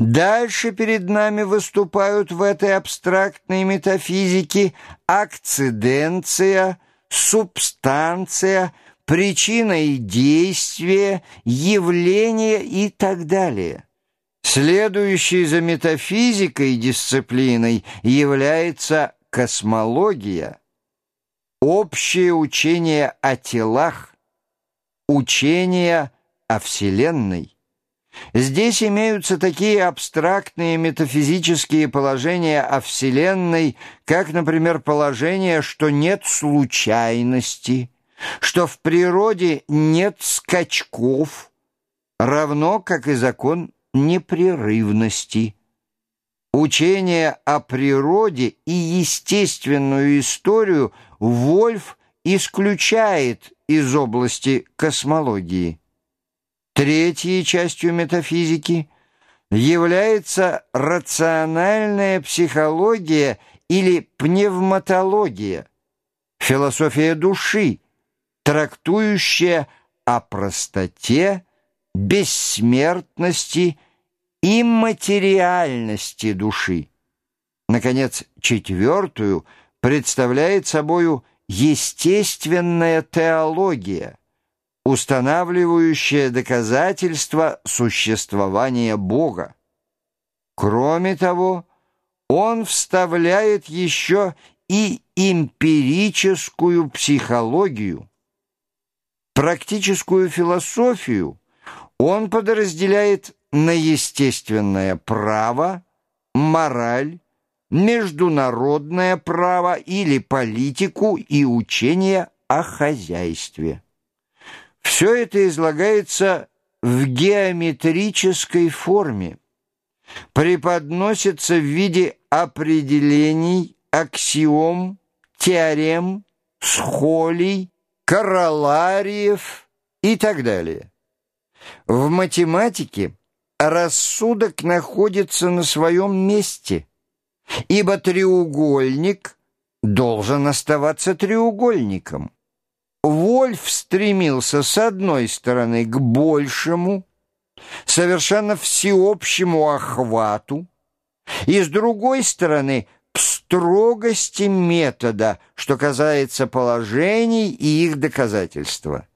Дальше перед нами выступают в этой абстрактной метафизике акциденция, субстанция, причина и действие, явление и так далее. Следующей за метафизикой дисциплиной является космология, общее учение о телах, учение о Вселенной. Здесь имеются такие абстрактные метафизические положения о Вселенной, как, например, положение, что нет случайности, что в природе нет скачков, равно как и закон непрерывности. Учение о природе и естественную историю Вольф исключает из области космологии. Третьей частью метафизики является рациональная психология или пневматология, философия души, трактующая о простоте, бессмертности и материальности души. Наконец, четвертую представляет собою естественная теология – устанавливающее доказательство существования Бога. Кроме того, он вставляет еще и эмпирическую психологию. Практическую философию он подразделяет на естественное право, мораль, международное право или политику и учение о хозяйстве. Все это излагается в геометрической форме, преподносится в виде определений, аксиом, теорем, схолей, королариев и так далее. В математике рассудок находится на своем месте, ибо треугольник должен оставаться треугольником. Вольф стремился с одной стороны к большему, совершенно всеобщему охвату, и с другой стороны к строгости метода, что касается положений и их доказательства.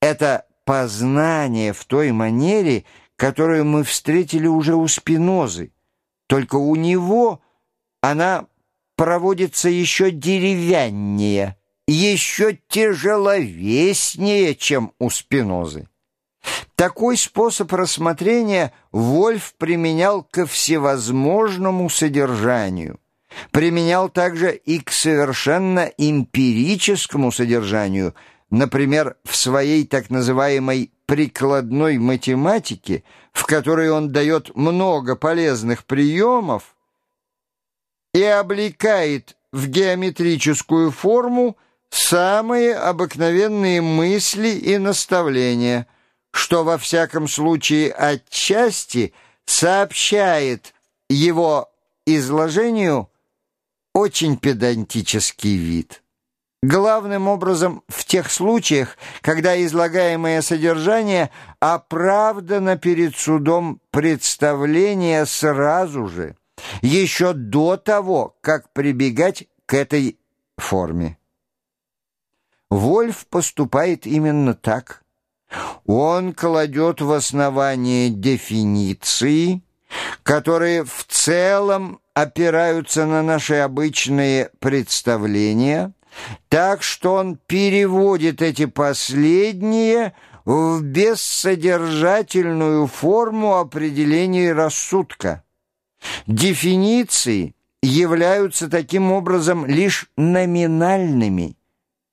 Это познание в той манере, которую мы встретили уже у Спинозы, только у него она проводится еще деревяннее – еще тяжеловеснее, чем у Спинозы. Такой способ рассмотрения Вольф применял ко всевозможному содержанию, применял также и к совершенно эмпирическому содержанию, например, в своей так называемой прикладной математике, в которой он дает много полезных приемов и облекает в геометрическую форму самые обыкновенные мысли и наставления, что во всяком случае отчасти сообщает его изложению очень педантический вид. Главным образом в тех случаях, когда излагаемое содержание оправдано перед судом представления сразу же, еще до того, как прибегать к этой форме. Вольф поступает именно так. Он кладет в основание дефиниции, которые в целом опираются на наши обычные представления, так что он переводит эти последние в бессодержательную форму определений рассудка. Дефиниции являются таким образом лишь номинальными –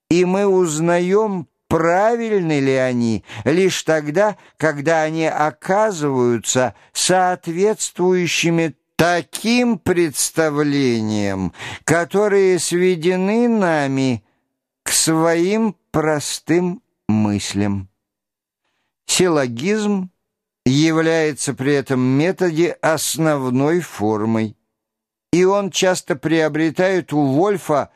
и мы узнаем, правильны ли они, лишь тогда, когда они оказываются соответствующими таким представлениям, которые сведены нами к своим простым мыслям. Силлогизм является при этом методе основной формой, и он часто приобретает у Вольфа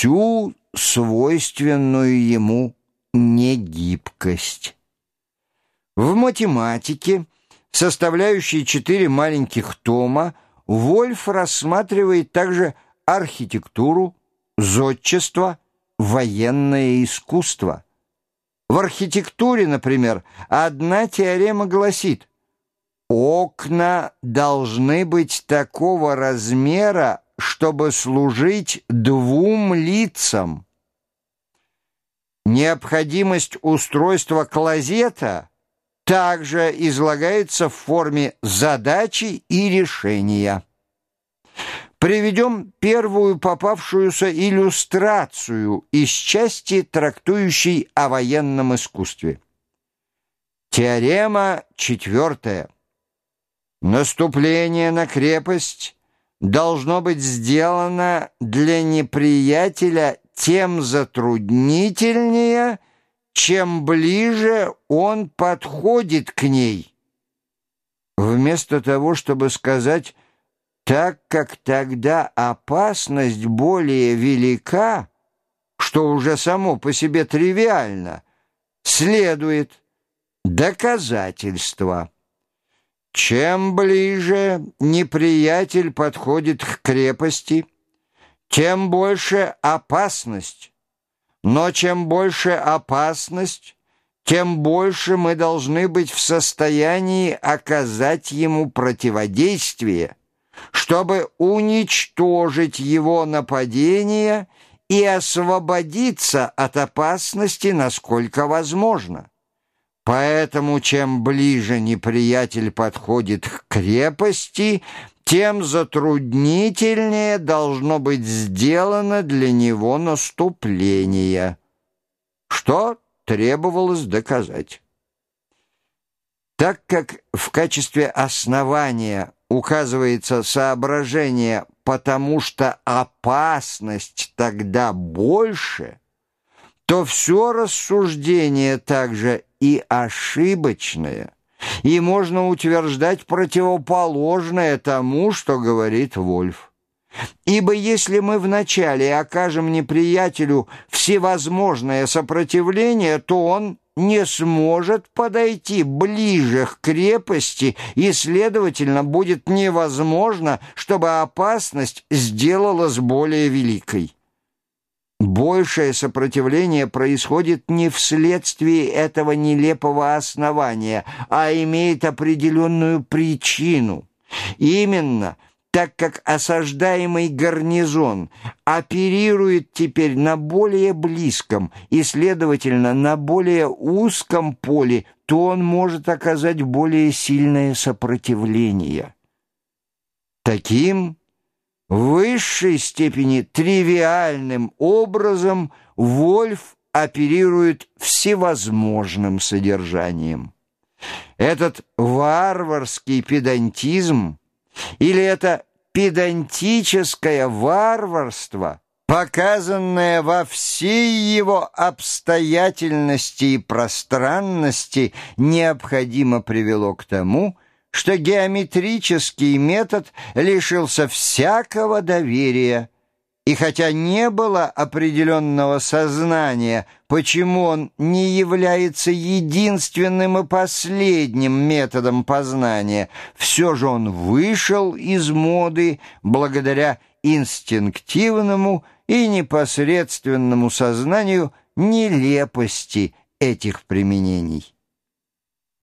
всю свойственную ему негибкость. В математике составляющей четыре маленьких тома, Вольф рассматривает также архитектуру, зодчество, военное искусство. В архитектуре, например, одна теорема гласит «Окна должны быть такого размера, чтобы служить двум лицам». Необходимость устройства клозета также излагается в форме задачи и решения. Приведем первую попавшуюся иллюстрацию из части, трактующей о военном искусстве. Теорема четвертая. Наступление на крепость должно быть сделано для неприятеля тем затруднительнее, чем ближе он подходит к ней. Вместо того, чтобы сказать так как тогда опасность более велика, что уже само по себе тривиально, следует доказательство. Чем ближе неприятель подходит к крепости, тем больше опасность. Но чем больше опасность, тем больше мы должны быть в состоянии оказать ему противодействие – чтобы уничтожить его нападение и освободиться от опасности, насколько возможно. Поэтому чем ближе неприятель подходит к крепости, тем затруднительнее должно быть сделано для него наступление, что требовалось доказать. Так как в качестве основания указывается соображение «потому что опасность тогда больше», то все рассуждение также и ошибочное, и можно утверждать противоположное тому, что говорит Вольф. Ибо если мы вначале окажем неприятелю всевозможное сопротивление, то он не сможет подойти ближе к крепости, и, следовательно, будет невозможно, чтобы опасность сделалась более великой. Большее сопротивление происходит не вследствие этого нелепого основания, а имеет определенную причину. Именно – так как осаждаемый гарнизон оперирует теперь на более близком и, следовательно, на более узком поле, то он может оказать более сильное сопротивление. Таким в высшей степени тривиальным образом Вольф оперирует всевозможным содержанием. Этот варварский педантизм или это педантическое варварство, показанное во всей его обстоятельности и пространности, необходимо привело к тому, что геометрический метод лишился всякого доверия и хотя не было определенного сознания, почему он не является единственным и последним методом познания, все же он вышел из моды благодаря инстинктивному и непосредственному сознанию нелепости этих применений.